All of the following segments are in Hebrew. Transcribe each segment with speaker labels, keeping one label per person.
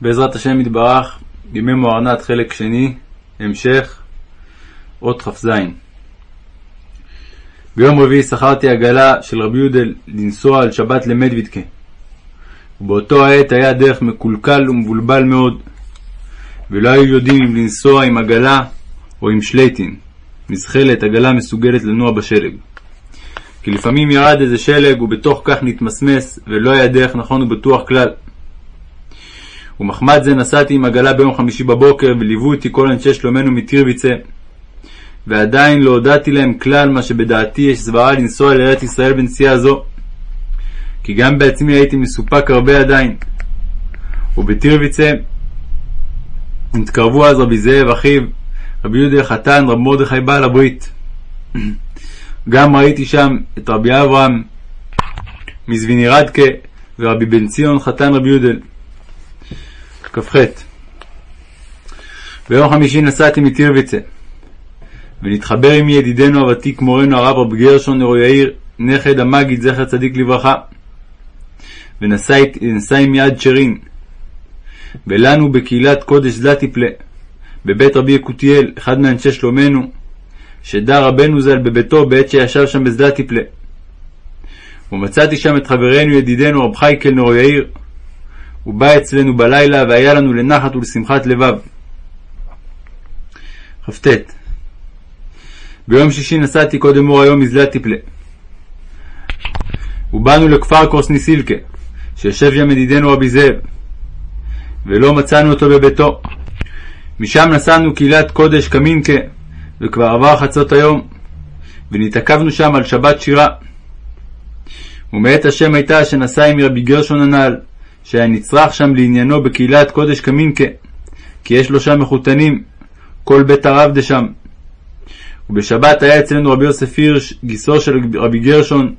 Speaker 1: בעזרת השם יתברך, בימי מוארנת חלק שני, המשך, אות כ"ז. ביום רביעי שכרתי עגלה של רבי יהודה לנסוע על שבת למדוידקה, ובאותו העת היה הדרך מקולקל ומבולבל מאוד, ולא היו יודעים אם לנסוע עם עגלה או עם שלייטין, מזחלת עגלה מסוגלת לנוע בשלג. כי לפעמים ירד איזה שלג ובתוך כך נתמסמס, ולא היה דרך נכון ובטוח כלל. ומחמד זה נסעתי עם עגלה ביום חמישי בבוקר, וליוו אותי כל אנשי שלומנו מטירביצה. ועדיין לא הודעתי להם כלל מה שבדעתי יש סברה לנסוע לארץ ישראל בנסיעה זו. כי גם בעצמי הייתי מסופק הרבה עדיין. ובטירביצה נתקרבו אז רבי זאב אחיו, רבי יהודה חתן, רב מרדכי בעל הברית. גם ראיתי שם את רבי אברהם מזווינירדקה ורבי בן ציון חתן רבי יודל. כ"ח. ביום חמישי נסעתי מטירביצה ונתחבר עמי ידידנו הוותיק מורנו הרב רב גרשון נרו יאיר נכד המגיד זכר צדיק לברכה. ונסע עמי עד שרין. ולנו בקהילת קודש זלטיפלה בבית רבי יקותיאל אחד מאנשי שלומנו שדה רבנו ז"ל בביתו בעת שישב שם בזלטיפלה ומצאתי שם את חברנו ידידנו רב חייקל נרו יאיר הוא בא אצלנו בלילה והיה לנו לנחת ולשמחת לבב. כ"ט ביום שישי נסעתי קודם אור היום מזלת טיפלה. ובאנו לכפר קורסניסילקה, שיושב שם ידידנו רבי זאב, ולא מצאנו אותו בביתו. משם נסענו קהילת קודש קמינקה, וכבר עבר חצות היום, ונתעכבנו שם על שבת שירה. ומאת השם הייתה שנסע עם רבי גרשון הנעל, שהיה נצרך שם לעניינו בקהילת קודש קמינקה, כי יש לו שם מחותנים, כל בית הרב דשם. ובשבת היה אצלנו רבי יוסף הירש, גיסו של רבי גרשון,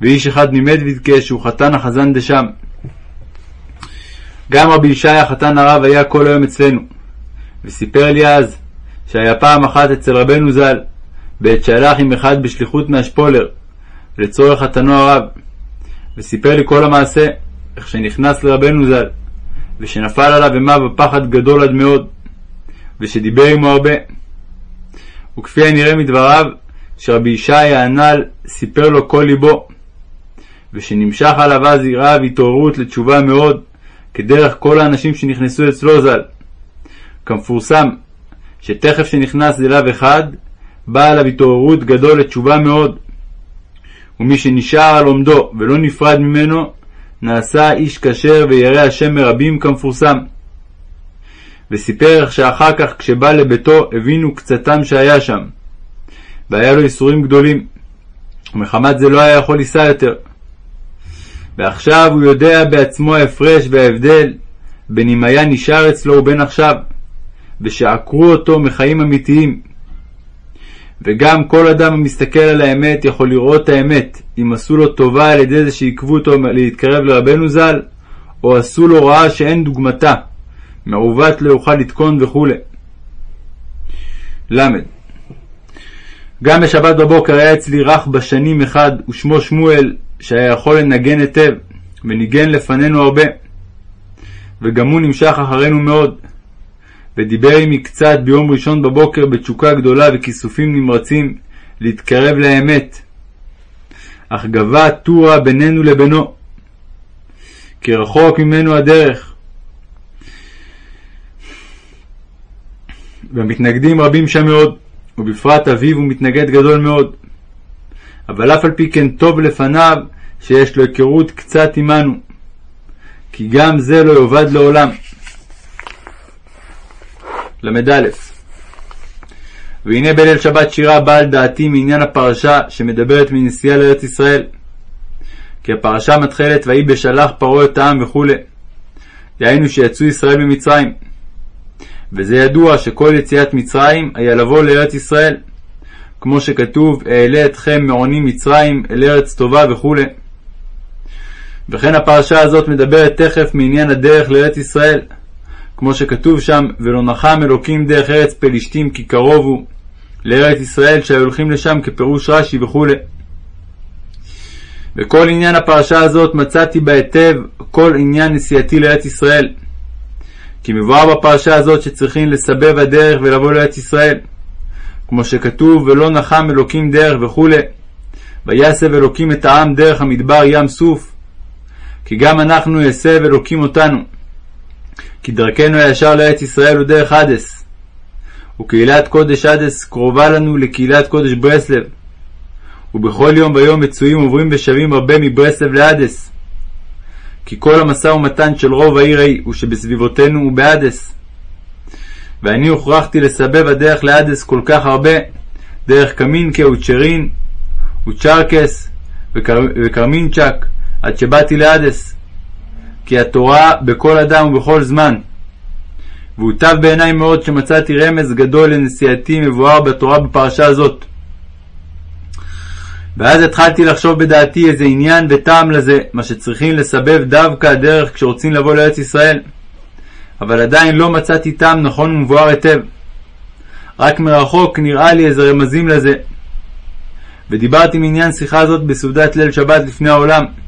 Speaker 1: ואיש אחד ממדוידקה שהוא חתן החזן דשם. גם רבי ישי החתן הרב היה כל היום אצלנו, וסיפר לי אז שהיה פעם אחת אצל רבנו ז"ל, בעת שהלך עם אחד בשליחות מהשפולר, לצורך חתנו הרב, וסיפר לי כל המעשה, איך שנכנס לרבנו ז"ל, ושנפל עליו אימה בפחד גדול עד מאוד, ושדיבר עמו הרבה. וכפי הנראה מדבריו, שרבי ישי הנ"ל סיפר לו כל ליבו, ושנמשך עליו אז יראה והתעוררות לתשובה מאוד, כדרך כל האנשים שנכנסו אצלו ז"ל. כמפורסם, שתכף שנכנס אליו אחד, באה עליו התעוררות גדול לתשובה מאוד. ומי שנשאר על עומדו ולא נפרד ממנו, נעשה איש כשר וירא השם מרבים כמפורסם. וסיפר איך שאחר כך כשבא לביתו הבינו קצתם שהיה שם, והיה לו ייסורים גדולים, ומחמת זה לא היה יכול לישא יותר. ועכשיו הוא יודע בעצמו ההפרש וההבדל בין אם היה נשאר אצלו ובין עכשיו, ושעקרו אותו מחיים אמיתיים. וגם כל אדם המסתכל על האמת יכול לראות האמת, אם עשו לו טובה על ידי זה שעיכבו אותו להתקרב לרבנו ז"ל, או עשו לו רעה שאין דוגמתה, מעוות לא יוכל לתקון וכו'. ל. גם בשבת בבוקר היה אצלי רך בשנים אחד, ושמו שמואל, שהיה יכול לנגן היטב, וניגן לפנינו הרבה. וגם הוא נמשך אחרינו מאוד, ודיבר עמי קצת ביום ראשון בבוקר בתשוקה גדולה וכיסופים נמרצים להתקרב לאמת. אך גבה טורה בינינו לבינו, כי רחוק ממנו הדרך. והמתנגדים רבים שם מאוד, ובפרט אביו הוא מתנגד גדול מאוד. אבל אף על פי כן טוב לפניו שיש לו היכרות קצת עמנו, כי גם זה לא יאבד לעולם. ל"א והנה בליל שבת שירה באה על דעתי מעניין הפרשה שמדברת מנסיעה לארץ ישראל. כי הפרשה מתחילת ויהי בשלח פרעה את העם וכו'. דהיינו שיצאו ישראל ממצרים. וזה ידוע שכל יציאת מצרים היה לבוא לארץ ישראל. כמו שכתוב, אעלה אתכם מעוני מצרים אל ארץ טובה וכו'. וכן הפרשה הזאת מדברת תכף מעניין הדרך לארץ ישראל. כמו שכתוב שם, ולא נחם אלוקים דרך ארץ פלישתים כי קרוב הוא לארץ ישראל שהיו הולכים לשם כפירוש רש"י וכו'. וכל עניין הפרשה הזאת מצאתי בה היטב כל עניין נסיעתי לארץ ישראל. כי מבואר בפרשה הזאת שצריכים לסבב הדרך ולבוא לארץ ישראל. כמו שכתוב, ולא נחם אלוקים דרך וכולי. ויסב אלוקים את העם דרך המדבר ים סוף. כי גם אנחנו יסב אלוקים אותנו. כי דרכנו הישר לארץ ישראל הוא דרך אדס. וקהילת קודש אדס קרובה לנו לקהילת קודש ברסלב. ובכל יום ויום מצויים עוברים ושבים הרבה מברסלב לאדס. כי כל המשא ומתן של רוב העיר ההיא הוא שבסביבותינו הוא באדס. ואני הוכרחתי לסבב הדרך לאדס כל כך הרבה, דרך קמינקה וצ'רין וצ'רקס וקרמינצ'ק, עד שבאתי לאדס. כי התורה בכל אדם ובכל זמן. והוטב בעיניי מאוד שמצאתי רמז גדול לנסיעתי מבואר בתורה בפרשה הזאת. ואז התחלתי לחשוב בדעתי איזה עניין וטעם לזה, מה שצריכים לסבב דווקא הדרך כשרוצים לבוא לארץ ישראל. אבל עדיין לא מצאתי טעם נכון ומבואר היטב. רק מרחוק נראה לי איזה רמזים לזה. ודיברתי מעניין שיחה זאת בסעודת ליל שבת לפני העולם.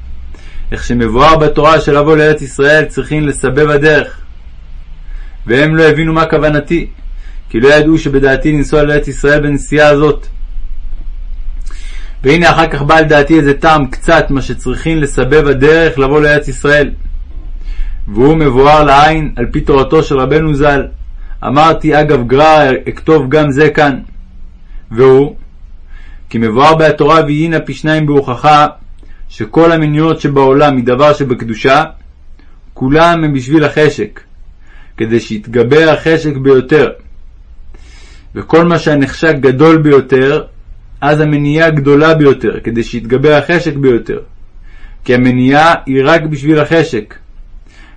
Speaker 1: איך שמבואר בתורה של לבוא לארץ ישראל צריכים לסבב הדרך. והם לא הבינו מה כוונתי, כי לא ידעו שבדעתי לנסוע לארץ ישראל בנסיעה הזאת. והנה אחר כך בא על דעתי איזה טעם קצת מה שצריכים לסבב הדרך לבוא לארץ ישראל. והוא מבואר לעין על פי תורתו של רבנו ז"ל. אמרתי אגב גרר אכתוב גם זה כאן. והוא כי מבואר בתורה ויהינה פי שניים בהוכחה שכל המניעות שבעולם מדבר שבקדושה כולם הם בשביל החשק, כדי שיתגבר החשק ביותר. וכל מה שהנחשק גדול ביותר, אז המניעה גדולה ביותר, כדי שיתגבר החשק ביותר. כי המניעה היא רק בשביל החשק.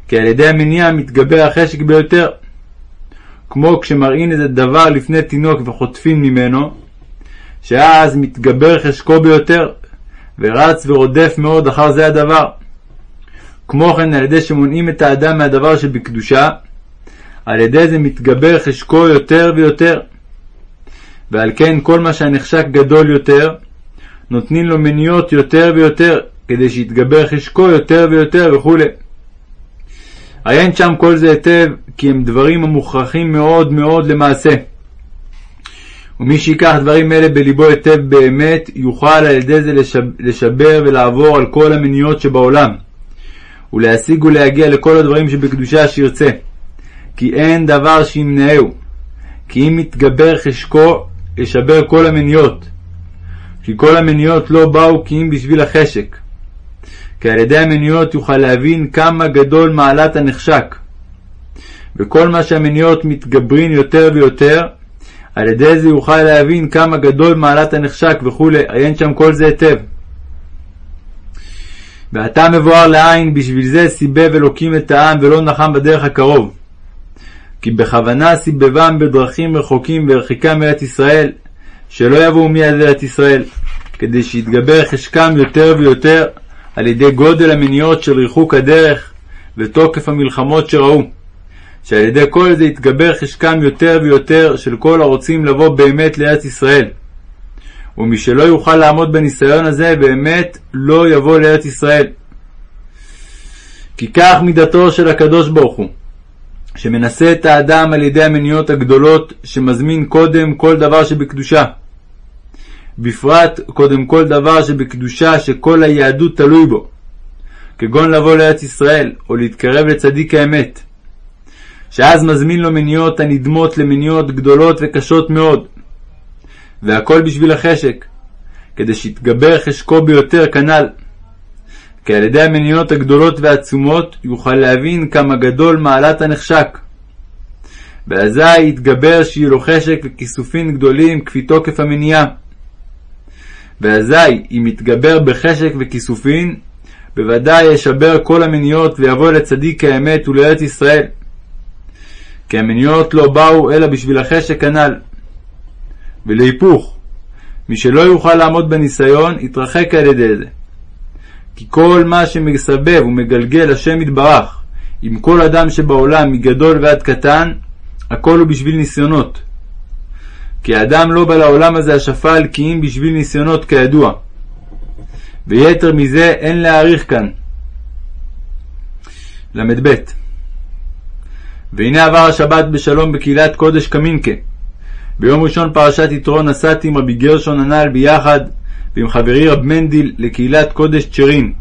Speaker 1: כי על ידי המניעה מתגבר החשק ביותר. כמו כשמראים איזה דבר לפני תינוק וחוטפים ממנו, שאז מתגבר חשקו ביותר, ורץ ורודף מאוד אחר זה הדבר. כמו כן, על ידי שמונעים את האדם מהדבר שבקדושה, על ידי זה מתגבר חשקו יותר ויותר. ועל כן כל מה שהנחשק גדול יותר, נותנים לו מניות יותר ויותר, כדי שיתגבר חשקו יותר ויותר וכו'. עיין שם כל זה היטב, כי הם דברים המוכרחים מאוד מאוד למעשה. ומי שיקח דברים אלה בלבו היטב באמת, יוכל על ידי זה לשבר ולעבור על כל המניות שבעולם, ולהשיג ולהגיע לכל הדברים שבקדושה שירצה. כי אין דבר שימנעהו, כי אם יתגבר חשקו, ישבר כל המניות. כי כל המניות לא באו כי אם בשביל החשק. כי על ידי המניות יוכל להבין כמה גדול מעלת הנחשק. וכל מה שהמניות מתגברין יותר ויותר, על ידי זה יוכל להבין כמה גדול מעלת הנחשק וכולי, עיין שם כל זה היטב. ועתה מבואר לעין, בשביל זה סיבב אלוקים את העם ולא נחם בדרך הקרוב. כי בכוונה סיבבם בדרכים רחוקים והרחיקם מארץ ישראל, שלא יבואו מיד לארץ ישראל, כדי שיתגבר חשקם יותר ויותר על ידי גודל המניעות של ריחוק הדרך ותוקף המלחמות שראו. שעל ידי כל זה יתגבר חשקם יותר ויותר של כל הרוצים לבוא באמת לארץ ישראל. ומי שלא יוכל לעמוד בניסיון הזה, באמת לא יבוא לארץ ישראל. כי כך מידתו של הקדוש ברוך הוא, שמנסה את האדם על ידי המניות הגדולות, שמזמין קודם כל דבר שבקדושה. בפרט קודם כל דבר שבקדושה שכל היהדות תלוי בו, כגון לבוא לארץ ישראל, או להתקרב לצדיק האמת. שאז מזמין לו מניות הנדמות למניות גדולות וקשות מאוד. והכל בשביל החשק, כדי שיתגבר חשקו ביותר כנ"ל. כי על ידי המניות הגדולות והעצומות יוכל להבין כמה גדול מעלת הנחשק. ואזי יתגבר שיהיו לו חשק וכיסופים גדולים כפי תוקף המניעה. ואזי אם יתגבר בחשק וכיסופין, בוודאי ישבר כל המניות ויבוא לצדיק האמת ולארץ ישראל. כי המניות לא באו אלא בשביל החשק הנ"ל. ולהיפוך, מי שלא יוכל לעמוד בניסיון, יתרחק על ידי זה. כי כל מה שמסבב ומגלגל השם יתברך, עם כל אדם שבעולם, מגדול ועד קטן, הכל הוא בשביל ניסיונות. כי האדם לא בא לעולם הזה השפל כי אם בשביל ניסיונות כידוע. ויתר מזה אין להעריך כאן. ל"ב והנה עבר השבת בשלום בקהילת קודש קמינקה. ביום ראשון פרשת יתרו נסעתי עם רבי גרשון הנ"ל ביחד ועם חברי רב מנדיל לקהילת קודש צ'רין.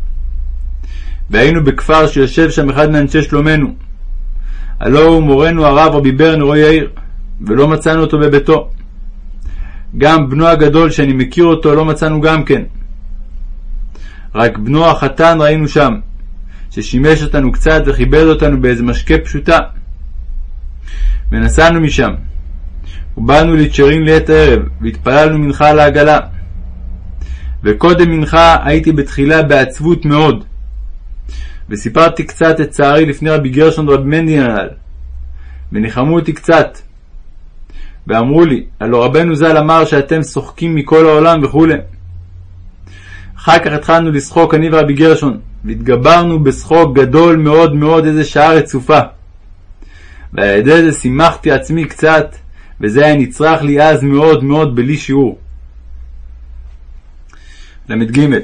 Speaker 1: והיינו בכפר שיושב שם אחד מאנשי שלומנו. הלא הוא מורנו הרב רבי ברנר רוי יאיר, ולא מצאנו אותו בביתו. גם בנו הגדול שאני מכיר אותו לא מצאנו גם כן. רק בנו החתן ראינו שם, ששימש אותנו קצת וכיבד אותנו באיזה משקה פשוטה. ונסענו משם. ובאנו לצ'רין לעת ערב, והתפללנו מנחה על העגלה. וקודם מנחה הייתי בתחילה בעצבות מאוד. וסיפרתי קצת את צערי לפני רבי גרשון רבי מנדין הנ"ל. וניחמו אותי קצת. ואמרו לי, הלא רבנו ז"ל אמר שאתם שוחקים מכל העולם וכו'. אחר כך התחלנו לשחוק אני ורבי גרשון, והתגברנו בשחוק גדול מאוד מאוד איזה שעה רצופה. ועל ידי זה שימחתי עצמי קצת, וזה היה נצרך לי אז מאוד מאוד בלי שיעור. ל"ג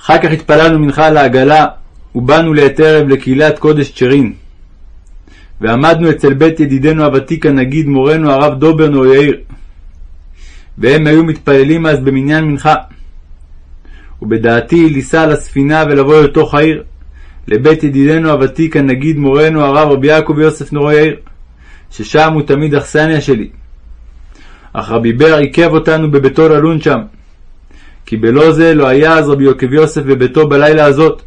Speaker 1: אחר כך התפללנו מנחה על העגלה, ובאנו לעת ערב לקהילת קודש צ'רין. ועמדנו אצל בית ידידנו הוותיק הנגיד מורנו הרב דוברנו יאיר. והם היו מתפללים אז במניין מנחה. ובדעתי לנסוע לספינה ולבוא לתוך העיר, לבית ידידנו הוותיק הנגיד מורנו הרב רבי יעקב יוסף נורו יאיר, ששם הוא תמיד אכסניה שלי. אך רבי בר עיכב אותנו בביתו ללון שם, כי בלא זה לא היה אז רבי יעקב יוסף בביתו בלילה הזאת.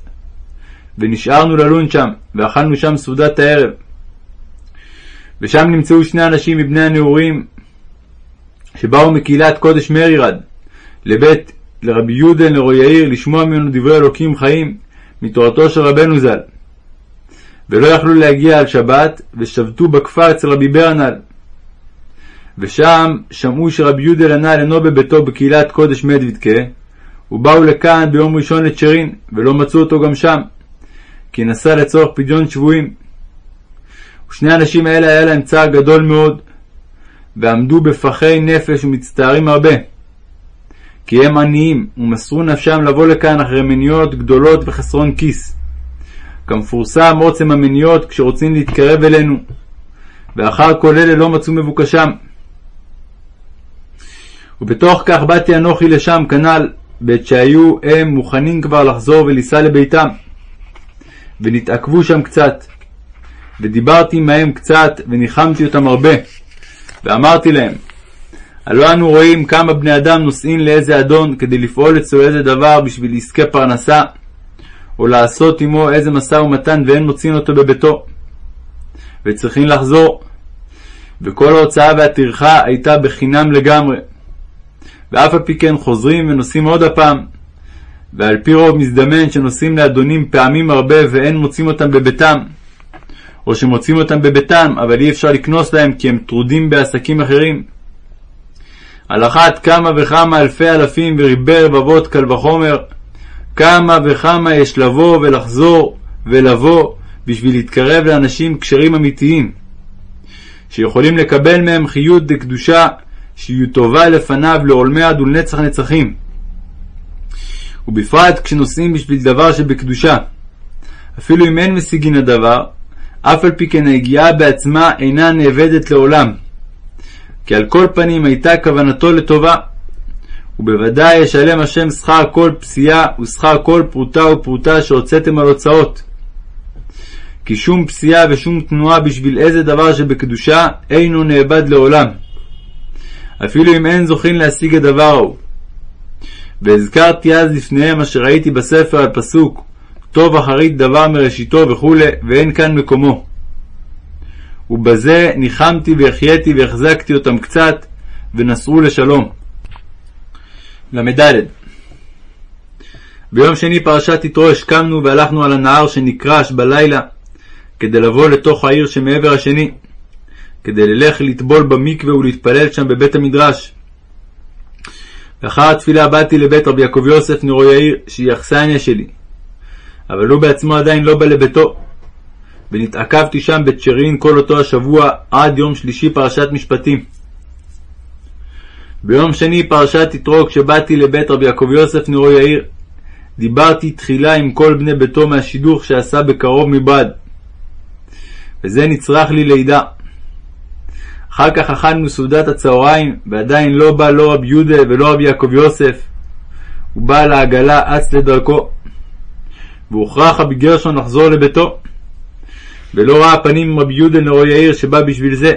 Speaker 1: ונשארנו ללון שם, ואכלנו שם סעודת הערב. ושם נמצאו שני אנשים מבני הנעורים, שבאו מקהילת קודש מרירד, לבית לרבי יהודה לרוי יאיר לשמוע ממנו דברי אלוקים חיים מתורתו של רבנו ז"ל. ולא יכלו להגיע על שבת, ושבתו בכפר אצל רבי ברנל. ושם שמעו שרבי יהודה לנ"ל אינו בביתו בקהילת קודש מדוידקה, ובאו לכאן ביום ראשון לצ'רין, ולא מצאו אותו גם שם, כי נסע לצורך פדיון שבויים. ושני האנשים האלה היה להם צער גדול מאוד, ועמדו בפחי נפש ומצטערים הרבה. כי הם עניים, ומסרו נפשם לבוא לכאן אחרי מניות גדולות וחסרון כיס. כמפורסם עוצם המניות כשרוצים להתקרב אלינו, ואחר כל אלה לא מצאו מבוקשם. ובתוך כך באתי אנוכי לשם כנ"ל, בעת שהיו הם מוכנים כבר לחזור ולנסוע לביתם. ונתעכבו שם קצת. ודיברתי עמהם קצת, וניחמתי אותם הרבה. ואמרתי להם, הלא אנו רואים כמה בני אדם נוסעים לאיזה אדון כדי לפעול אצלו איזה דבר בשביל עסקי פרנסה, או לעשות עמו איזה משא ומתן ואין מוצאים אותו בביתו. וצריכים לחזור. וכל ההוצאה והטרחה הייתה בחינם לגמרי. ואף על פי כן חוזרים ונוסעים עוד הפעם. ועל פי רוב מזדמן שנוסעים לאדונים פעמים הרבה ואין מוצאים אותם בביתם. או שמוצאים אותם בביתם, אבל אי אפשר לקנוס להם כי הם טרודים בעסקים אחרים. על אחת כמה וכמה אלפי אלפים וריבי רבבות קל וחומר, כמה וכמה יש לבוא ולחזור ולבוא בשביל להתקרב לאנשים כשרים אמיתיים, שיכולים לקבל מהם חיות דקדושה, שיהיו טובה לפניו לעולמי עד ולנצח נצחים. ובפרט כשנוסעים בשביל דבר שבקדושה. אפילו אם אין משיגין הדבר, אף על פי כן היגיעה בעצמה אינה נאבדת לעולם. כי על כל פנים הייתה כוונתו לטובה. ובוודאי ישלם השם שכר כל פסיעה ושכר כל פרוטה ופרוטה שהוצאתם על הוצאות. כי שום פסיעה ושום תנועה בשביל איזה דבר שבקדושה אינו נאבד לעולם. אפילו אם אין זוכין להשיג הדבר ההוא. והזכרתי אז לפניהם אשר ראיתי בספר על פסוק טוב אחרית דבר מראשיתו וכו', ואין כאן מקומו. ובזה ניחמתי והחייתי והחזקתי אותם קצת, ונסעו לשלום. ל"ד ביום שני פרשת יתרו השכמנו והלכנו על הנהר שנקרש בלילה, כדי לבוא לתוך העיר שמעבר השני, כדי ללך לטבול במקווה ולהתפלל שם בבית המדרש. לאחר התפילה באתי לבית רבי יעקב יוסף נרו יאיר, שהיא אכסניה שלי, אבל הוא בעצמו עדיין לא בא לביתו. ונתעכבתי שם בצ'רין כל אותו השבוע עד יום שלישי פרשת משפטים. ביום שני פרשת יתרו כשבאתי לבית רבי יעקב יוסף נרו יאיר, דיברתי תחילה עם כל בני ביתו מהשידוך שעשה בקרוב מבעד. וזה נצרך לי לידה. אחר כך אכלנו סעודת הצהריים, ועדיין לא בא לא רבי יהודה ולא רבי יעקב יוסף. הוא בא לעגלה אץ לדרכו. והוכרח רבי גרשון לחזור לביתו. ולא ראה פנים רבי יהודה נרו יאיר שבא בשביל זה.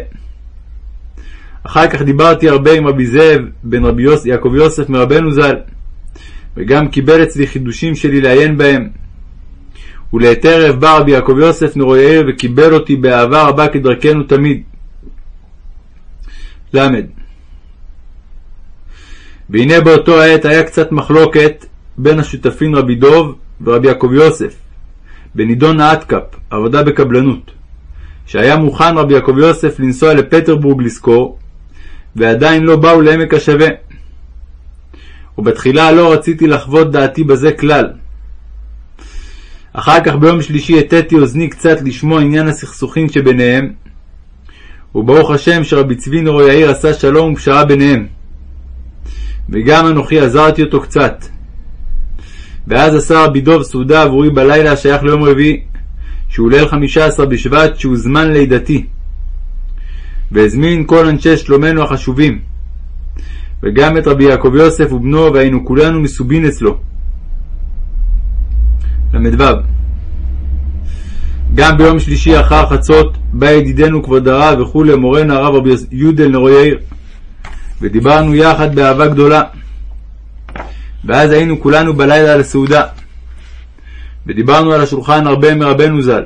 Speaker 1: אחר כך דיברתי הרבה עם רבי זאב בן רבי יוס, יעקב יוסף מרבנו ז"ל, וגם קיבל אצלי חידושים שלי לעיין בהם. ולעת ערב בא רבי יעקב יוסף נרו יאיר וקיבל אותי באהבה רבה כדרכנו תמיד. ל. והנה באותו העת היה קצת מחלוקת בין השותפים רבי דוב ורבי יעקב יוסף, בנידון האטקאפ, עבודה בקבלנות, שהיה מוכן רבי יעקב יוסף לנסוע לפטרבורג לזכור, ועדיין לא באו לעמק השווה. ובתחילה לא רציתי לחוות דעתי בזה כלל. אחר כך ביום שלישי הטתי אוזני קצת לשמוע עניין הסכסוכים שביניהם, וברוך השם שרבי צבי נורו יאיר עשה שלום ופשרה ביניהם. וגם אנוכי עזרתי אותו קצת. ואז עשה רבי דוב סעודה עבורי בלילה השייך ליום רביעי, שהוא ליל חמישה עשר בשבט, שהוא זמן לידתי. והזמין כל אנשי שלומנו החשובים, וגם את רבי יעקב יוסף ובנו, והיינו כולנו מסובין אצלו. ל"ו גם ביום שלישי אחר חצות בא ידידנו כבוד הרב וכולי מורנו הרב רבי יודל נרו יאיר ודיברנו יחד באהבה גדולה ואז היינו כולנו בלילה על הסעודה. ודיברנו על השולחן הרבה מרבנו ז"ל.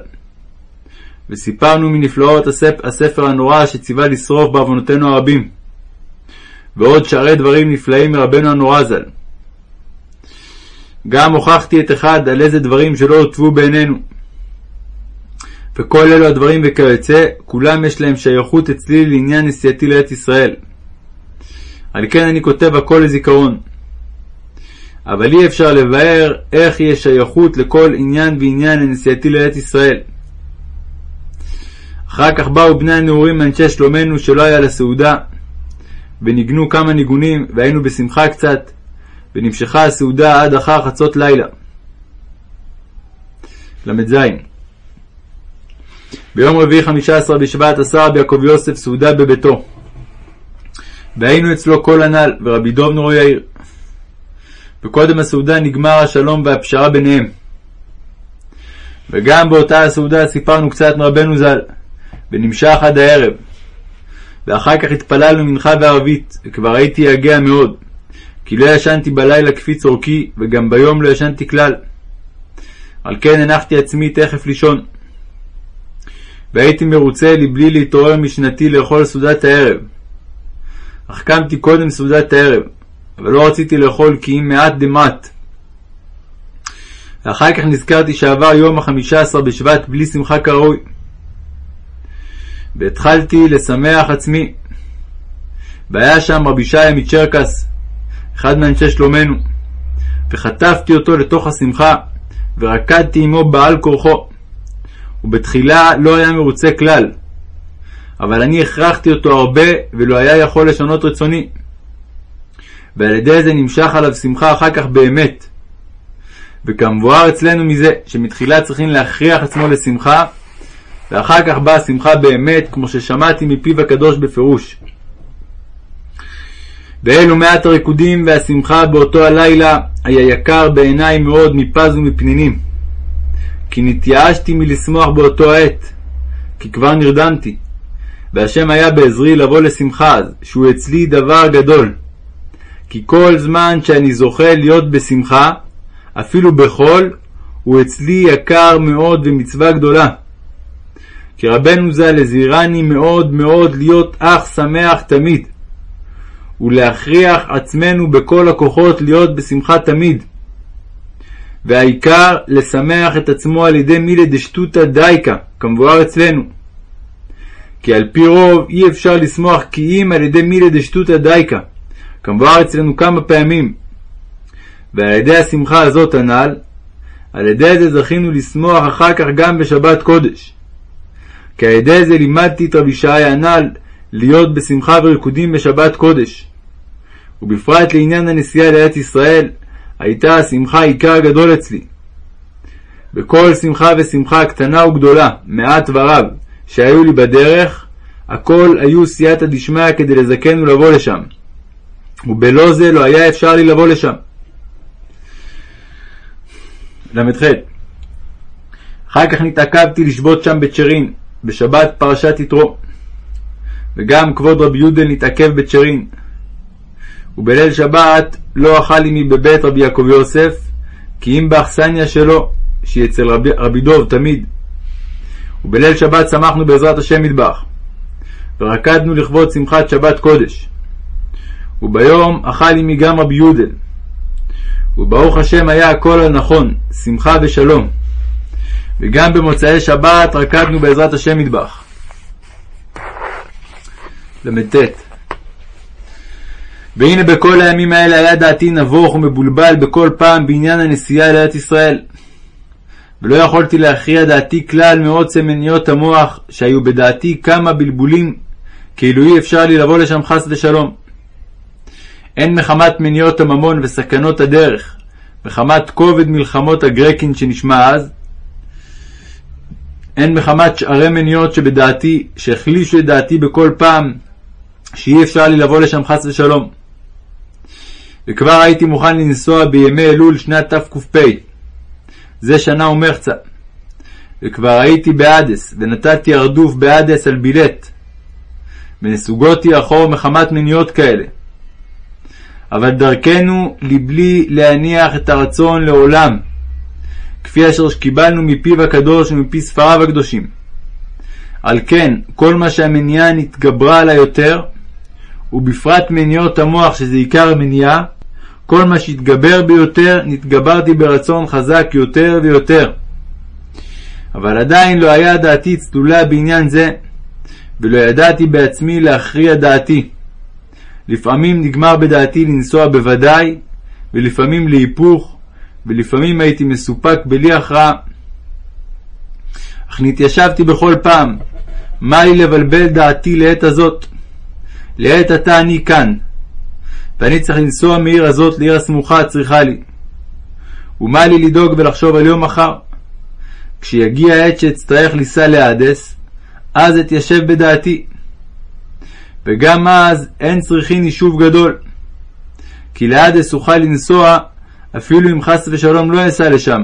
Speaker 1: וסיפרנו מנפלאות הספר, הנורא שציווה לשרוף בעוונותינו הרבים. ועוד שערי דברים נפלאים מרבנו הנורא ז"ל. גם הוכחתי את אחד על איזה דברים שלא הוטבו בעינינו. וכל אלו הדברים וכיוצא, כולם יש להם שייכות אצלי לעניין נסיעתי לארץ ישראל. על כן אני כותב הכל לזיכרון. אבל אי אפשר לבאר איך יש שייכות לכל עניין ועניין לנסיעתי לארץ ישראל. אחר כך באו בני הנעורים מאנשי שלומנו שלא היה לסעודה, וניגנו כמה ניגונים, והיינו בשמחה קצת, ונמשכה הסעודה עד אחר חצות לילה. ל"ז ביום רביעי חמישה עשר בשבט עשה רבי יעקב יוסף סעודה בביתו. והיינו אצלו כל הנ"ל, ורבי דוב נורו יאיר. וקודם הסעודה נגמר השלום והפשרה ביניהם. וגם באותה הסעודה סיפרנו קצת מרבנו ז"ל, ונמשך עד הערב. ואחר כך התפללנו מנחה וערבית, וכבר הייתי יגע מאוד, כי לא ישנתי בלילה כפי צורכי, וגם ביום לא ישנתי כלל. על כן הנחתי עצמי תכף לישון. והייתי מרוצה לבלי להתעורר משנתי לאכול סעודת הערב. אך קמתי קודם סעודת הערב, אבל לא רציתי לאכול כי אם מעט דמעט. ואחר כך נזכרתי שעבר יום החמישה עשר בשבט בלי שמחה כראוי. והתחלתי לשמח עצמי. והיה שם רבי שיה מצ'רקס, אחד מאנשי שלומנו, וחטפתי אותו לתוך השמחה, ורקדתי עמו בעל כורחו. ובתחילה לא היה מרוצה כלל, אבל אני הכרחתי אותו הרבה ולא היה יכול לשנות רצוני. ועל ידי זה נמשך עליו שמחה אחר כך באמת. וכמבואר אצלנו מזה, שמתחילה צריכים להכריח עצמו לשמחה, ואחר כך באה שמחה באמת, כמו ששמעתי מפיו הקדוש בפירוש. ואלו מעט הריקודים והשמחה באותו הלילה היה יקר בעיניי מאוד מפז ומפנינים. כי נתייאשתי מלשמוח באותו עת, כי כבר נרדמתי. והשם היה בעזרי לבוא לשמחה אז, שהוא אצלי דבר גדול. כי כל זמן שאני זוכה להיות בשמחה, אפילו בחול, הוא אצלי יקר מאוד ומצווה גדולה. כי רבנו ז"ל הזהירני מאוד מאוד להיות אך שמח תמיד, ולהכריח עצמנו בכל הכוחות להיות בשמחה תמיד. והעיקר לשמח את עצמו על ידי מילי דשטותא דייקה, כמבואר אצלנו. כי על פי רוב אי אפשר לשמוח כי אם על ידי מילי דשטותא דייקה, כמבואר אצלנו כמה פעמים. ועל ידי השמחה הזאת הנ"ל, על ידי זה זכינו לשמוח אחר כך גם בשבת קודש. כי על ידי זה לימדתי את רבי שעיה הנ"ל להיות בשמחה וריקודים בשבת קודש. ובפרט לעניין הנסיעה לארץ ישראל, הייתה השמחה עיקר גדול אצלי. בכל שמחה ושמחה קטנה וגדולה, מעט ורב, שהיו לי בדרך, הכל היו סייעתא דשמיא כדי לזכן ולבוא לשם. ובלא זה לא היה אפשר לי לבוא לשם. ל"ח אחר כך נתעכבתי לשבות שם בצ'רין, בשבת פרשת יתרו. וגם כבוד רבי יודל נתעכב בצ'רין. ובליל שבת לא אכל עמי בבית רבי יעקב יוסף, כי אם באכסניה שלו, שהיא אצל רבי, רבי דוב תמיד. ובליל שבת שמחנו בעזרת השם מטבח, ורקדנו לכבוד שמחת שבת קודש. וביום אכל עמי גם רבי יודל. וברוך השם היה הכל הנכון, שמחה ושלום. וגם במוצאי שבת רקדנו בעזרת השם מטבח. ל"ט והנה בכל הימים האלה היה דעתי נבוך ומבולבל בכל פעם בעניין הנסיעה לארץ ישראל. ולא יכולתי להכריע דעתי כלל מעוצם מניות המוח, שהיו בדעתי כמה בלבולים, כאילו אי אפשר לי לבוא לשם חס ושלום. הן מחמת מניות הממון וסכנות הדרך, מחמת כובד מלחמות הגרקין שנשמע אז, הן מחמת שארי מניות שבדעתי, שהחלישו את דעתי בכל פעם, שאי אפשר לי לבוא לשם חס ושלום. וכבר הייתי מוכן לנסוע בימי אלול שנת תק"פ, זה שנה ומחצה. וכבר הייתי באדס, ונתתי הרדוף באדס על בילט. ונסוגותי אחור מחמת מניות כאלה. אבל דרכנו לבלי להניח את הרצון לעולם, כפי אשר קיבלנו מפיו הקדוש ומפי ספריו הקדושים. על כן, כל מה שהמניעה נתגברה עלי יותר, ובפרט מניעות המוח שזה עיקר המניעה, כל מה שהתגבר ביותר, נתגברתי ברצון חזק יותר ויותר. אבל עדיין לא היה דעתי צלולה בעניין זה, ולא ידעתי בעצמי להכריע דעתי. לפעמים נגמר בדעתי לנסוע בוודאי, ולפעמים להיפוך, ולפעמים הייתי מסופק בלי הכרעה. אך נתיישבתי בכל פעם, מה לי לבלבל דעתי לעת הזאת? לעת עתה אני כאן, ואני צריך לנסוע מעיר הזאת לעיר הסמוכה צריכה לי. ומה לי לדאוג ולחשוב על יום מחר? כשיגיע העת שאצטרך לנסוע להדס, אז אתיישב בדעתי. וגם אז אין צריכין יישוב גדול. כי להדס אוכל לנסוע אפילו אם חס ושלום לא אסע לשם.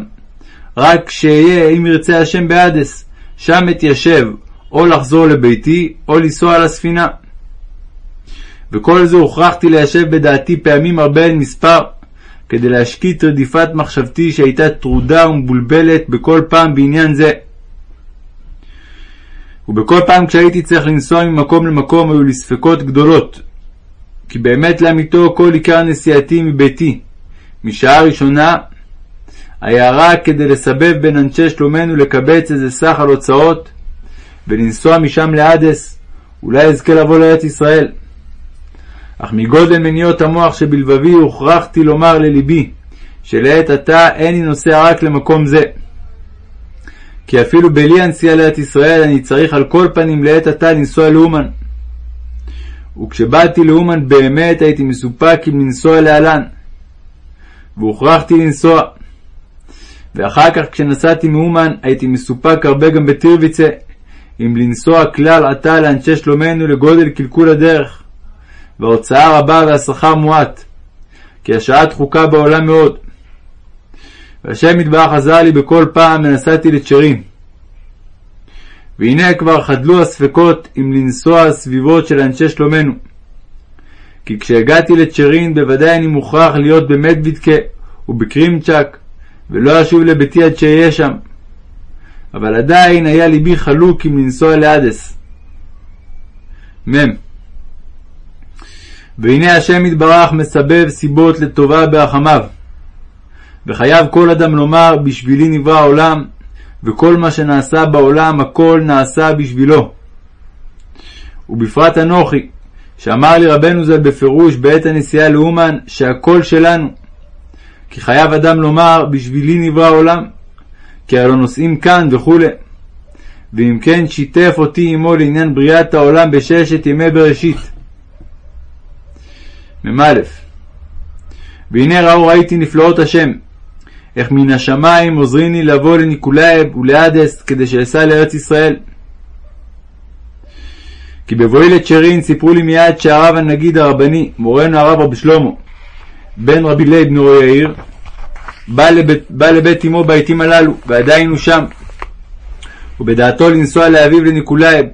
Speaker 1: רק כשאהיה, אם ירצה השם בהדס, שם אתיישב, או לחזור לביתי, או לנסוע על הספינה. וכל זה הוכרחתי ליישב בדעתי פעמים הרבה אל מספר, כדי להשקיט רדיפת מחשבתי שהייתה טרודה ומבולבלת בכל פעם בעניין זה. ובכל פעם כשהייתי צריך לנסוע ממקום למקום היו לי ספקות גדולות. כי באמת לאמיתו כל עיקר נסיעתי מביתי, משעה ראשונה, היה רק כדי לסבב בין אנשי שלומנו לקבץ איזה סך על הוצאות, ולנסוע משם לאדס, אולי אזכה לבוא לארץ ישראל. אך מגודל מניות המוח שבלבבי הוכרחתי לומר ללבי, שלעת עתה איני נוסע רק למקום זה. כי אפילו בלי הנסיעה לארץ ישראל אני צריך על כל פנים לעת עתה לנסוע לאומן. וכשבאתי לאומן באמת הייתי מסופק אם לנסוע להלן. והוכרחתי לנסוע. ואחר כך כשנסעתי מאומן הייתי מסופק הרבה גם בטירוויצה, אם לנסוע כלל עתה לאנשי שלומנו לגודל קלקול הדרך. וההוצאה רבה והשכר מועט, כי השעה דחוקה בעולם מאוד. והשם יתברך עזר לי בכל פעם ונסעתי לצ'רים. והנה כבר חדלו הספקות אם לנסוע סביבות של אנשי שלומנו. כי כשהגעתי לצ'רין בוודאי אני מוכרח להיות במדוידקה ובקרימצ'ק, ולא אשוב לביתי עד שאהיה שם. אבל עדיין היה ליבי חלוק אם לנסוע לאדס. מ. והנה השם יתברך מסבב סיבות לטובה ברחמיו. וחייב כל אדם לומר בשבילי נברא העולם, וכל מה שנעשה בעולם הכל נעשה בשבילו. ובפרט אנוכי, שאמר לי רבנו ז"ל בפירוש בעת הנסיעה לאומן שהכל שלנו. כי חייב אדם לומר בשבילי נברא העולם, כי הלא נוסעים כאן וכו'. ואם כן שיתף אותי עמו לעניין בריאת העולם בששת ימי בראשית. מ"א והנה ראו ראיתי נפלאות השם, איך מן השמיים עוזריני לבוא לניקולאב ולאדס כדי שאסע לארץ ישראל. כי בבואי לצ'רין סיפרו לי מיד שהרב הנגיד הרבני, מורנו הרב רבי שלמה, בן רבי לייב נרו יאיר, בא לבית, בא לבית אמו בעתים הללו, ועדיין הוא שם, ובדעתו לנסוע לאביו לניקולאייב.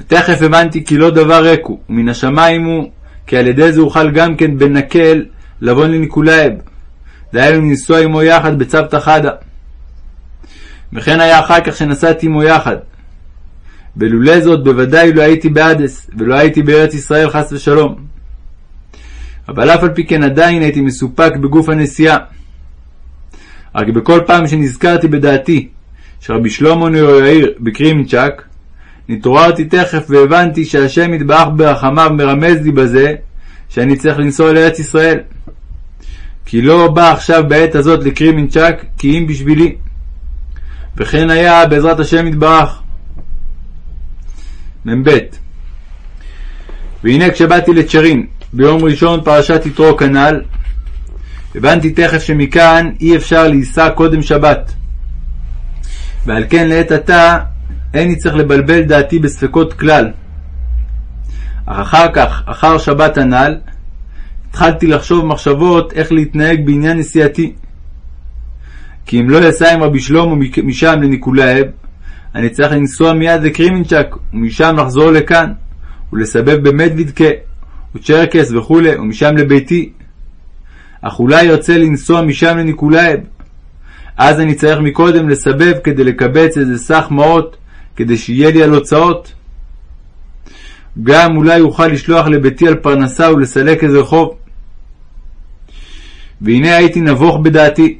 Speaker 1: ותכף הבנתי כי לא דבר ריק הוא, ומן השמיים הוא, כי על ידי זה אוכל גם כן בנקל לבוא לניקולאייב. דהיינו לנסוע עמו יחד בצוותא חדא. וכן היה אחר כך שנסעתי עמו יחד. ולולא זאת בוודאי לא הייתי באדס, ולא הייתי בארץ ישראל חס ושלום. אבל אף על פי כן עדיין הייתי מסופק בגוף הנסיעה. רק בכל פעם שנזכרתי בדעתי שרבי שלמה נרו יאיר בקרימנצ'ק, נתעוררתי תכף והבנתי שהשם יתברך ברחמיו מרמז לי בזה שאני צריך לנסוע לארץ ישראל. כי לא בא עכשיו בעת הזאת לקרימנצ'ק כי אם בשבילי. וכן היה בעזרת השם יתברך. מ"ב והנה כשבאתי לצ'רין ביום ראשון פרשת יתרו כנ"ל, הבנתי תכף שמכאן אי אפשר להישא קודם שבת. ועל כן לעת עתה איני צריך לבלבל דעתי בספקות כלל. אך אחר כך, אחר שבת הנ"ל, התחלתי לחשוב מחשבות איך להתנהג בעניין נסיעתי. כי אם לא יסע עם רבי שלמה משם לניקולאב, אני צריך לנסוע מיד לקרימנצ'ק, ומשם לחזור לכאן, ולסבב במדוידקה, וצ'רקס וכולי, ומשם לביתי. אך אולי יוצא לנסוע משם לניקולאב. אז אני צריך מקודם לסבב כדי לקבץ איזה סך מעות, כדי שיהיה לי על הוצאות. גם אולי אוכל לשלוח לביתי על פרנסה ולסלק איזה חוב. והנה הייתי נבוך בדעתי.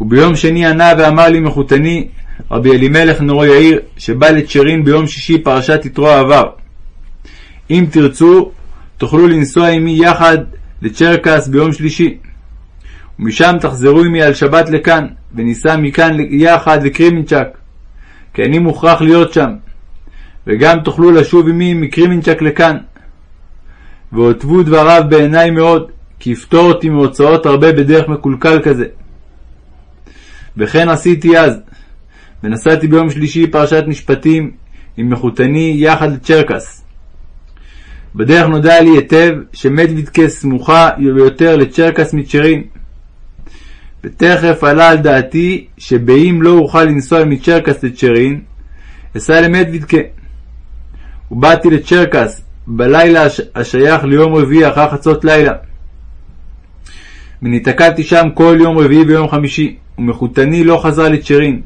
Speaker 1: וביום שני ענה ואמר לי מחותני, רבי אלימלך נורו יאיר, שבא לצ'רין ביום שישי פרשת יתרו העבר. אם תרצו, תוכלו לנסוע עמי יחד לצ'רקס ביום שלישי. ומשם תחזרו עמי על שבת לכאן, וניסע מכאן יחד לקרימנצ'ק, כי אני מוכרח להיות שם. וגם תוכלו לשוב עמי מקרימנצ'ק לכאן. והוטבו דבריו בעיניי מאוד, כי יפטור אותי מהוצאות הרבה בדרך מקולקל כזה. וכן עשיתי אז, ונסעתי ביום שלישי פרשת משפטים עם מחותני יחד לצ'רקס. בדרך נודע לי היטב שמדוידקה סמוכה ביותר לצ'רקס מצ'רין. ותכף עלה על דעתי שבאם לא אוכל לנסוע מצ'רקס לצ'רין, אסע למדוידקה. ובאתי לצ'רקס בלילה השייך ליום רביעי אחר חצות לילה. ונתקעתי שם כל יום רביעי ויום חמישי, ומחותני לא חזר לצ'רין.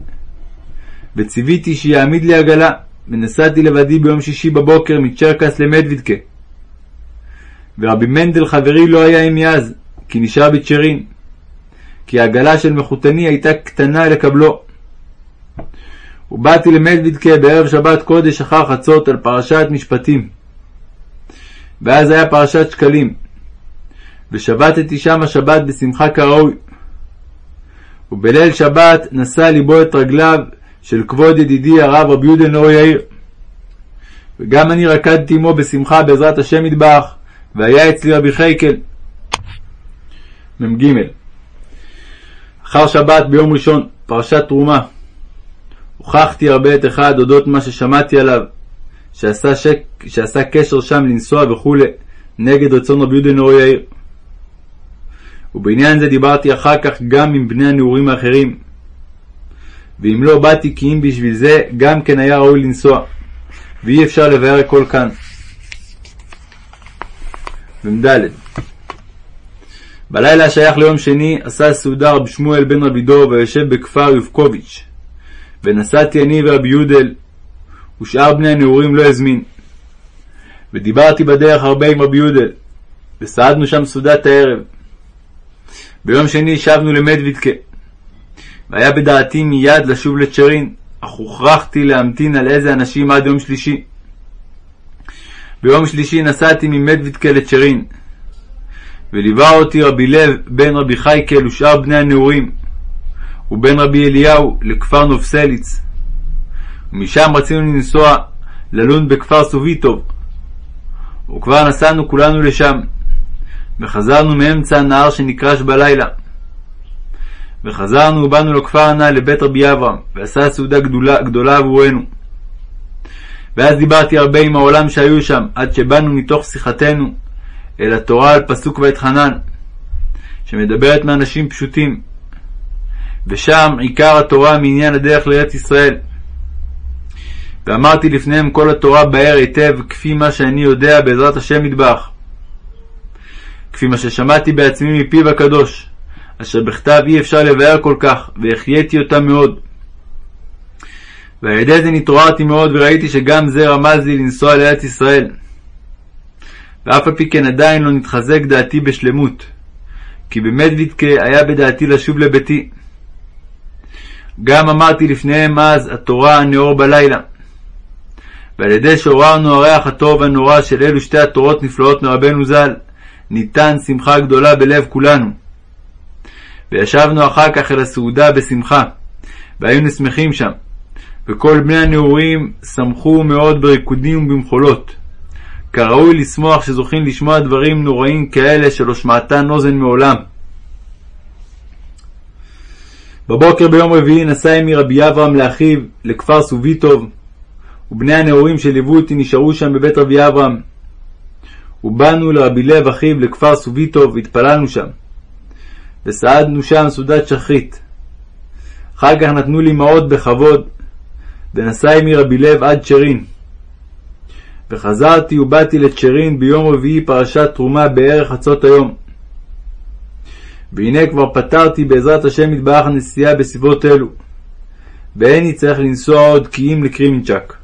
Speaker 1: וציוויתי שיעמיד לי עגלה, ונסעתי לבדי ביום שישי בבוקר מצ'רקס למדוידקה. ורבי מנדל חברי לא היה עמי אז, כי נשאר בצ'רין, כי העגלה של מחותני הייתה קטנה לקבלו. ובאתי למדוידקה בערב שבת קודש אחר חצות על פרשת משפטים. ואז היה פרשת שקלים. ושבתתי שם השבת בשמחה כראוי. ובליל שבת נשא ליבו את רגליו של כבוד ידידי הרב רבי יהודה נאור יאיר. וגם אני רקדתי עמו בשמחה בעזרת השם ידבח, והיה אצלי רבי חייקל. מ"ג אחר שבת ביום ראשון, פרשת תרומה. הוכחתי הרבה את אחד אודות מה ששמעתי עליו, שעשה, שק, שעשה קשר שם לנסוע וכולי, נגד רצון רבי יהודה נאור יאיר. ובעניין זה דיברתי אחר כך גם עם בני הנעורים האחרים. ואם לא באתי כי אם בשביל זה, גם כן היה ראוי לנסוע, ואי אפשר לבאר הכל כאן. מ"ד בלילה השייך ליום שני עשה סעודה רבי שמואל בן רבי דור ויושב בכפר יובקוביץ' ונסעתי אני ורבי יודל ושאר בני הנעורים לא הזמין. ודיברתי בדרך הרבה עם רבי יודל וסעדנו שם סעודת הערב. ביום שני שבנו למדוידקה. והיה בדעתי מיד לשוב לצ'רין. אך הוכרחתי להמתין על איזה אנשים עד יום שלישי. ביום שלישי נסעתי ממדוידקה לצ'רין, וליווה אותי רבי לב בן רבי חייקל ושאר בני הנעורים, ובן רבי אליהו לכפר נובסליץ. ומשם רצינו לנסוע ללון בכפר סוביטוב, וכבר נסענו כולנו לשם, וחזרנו מאמצע הנהר שנקרש בלילה. וחזרנו ובאנו לכפר הנ"ל לבית רבי אברהם, ועשה סעודה גדולה, גדולה עבורנו. ואז דיברתי הרבה עם העולם שהיו שם, עד שבאנו מתוך שיחתנו אל התורה על פסוק ואתחנן, שמדברת מאנשים פשוטים, ושם עיקר התורה מעניין הדרך לארץ ישראל. ואמרתי לפניהם כל התורה באר היטב, כפי מה שאני יודע בעזרת השם מטבח. כפי מה ששמעתי בעצמי מפיו הקדוש, אשר בכתב אי אפשר לבאר כל כך, והחייתי אותה מאוד. ועל ידי זה נתעוררתי מאוד, וראיתי שגם זה רמז לי לנסוע לארץ ישראל. ואף על פי כן עדיין לא נתחזק דעתי בשלמות, כי במדוידקה היה בדעתי לשוב לביתי. גם אמרתי לפניהם אז התורה הנאור בלילה. ועל ידי שעוררנו הריח הטוב והנורא של אלו שתי התורות נפלאות מרבנו ז"ל, ניתן שמחה גדולה בלב כולנו. וישבנו אחר כך אל הסעודה בשמחה, והיינו שמחים שם, וכל בני הנעורים שמחו מאוד בריקודים ובמחולות. כראוי לשמוח שזוכים לשמוע דברים נוראים כאלה שלא שמעתן אוזן מעולם. בבוקר ביום רביעי נסע עמי רבי אברהם לאחיו, לכפר סוביטוב, ובני הנעורים שליוו אותי נשארו שם בבית רבי אברהם. ובאנו לרבי לב אחיו לכפר סוביטוב, והתפללנו שם. וסעדנו שם סעודת שחרית. אחר כך נתנו לי מעות בכבוד, ונסע עמי רבי לב עד צ'רין. וחזרתי ובאתי לצ'רין ביום רביעי פרשת תרומה בערך חצות היום. והנה כבר פתרתי בעזרת השם יתברך הנסיעה בסביבות אלו, ואין לי צריך לנסוע עוד כי אם לקרימינצ'ק.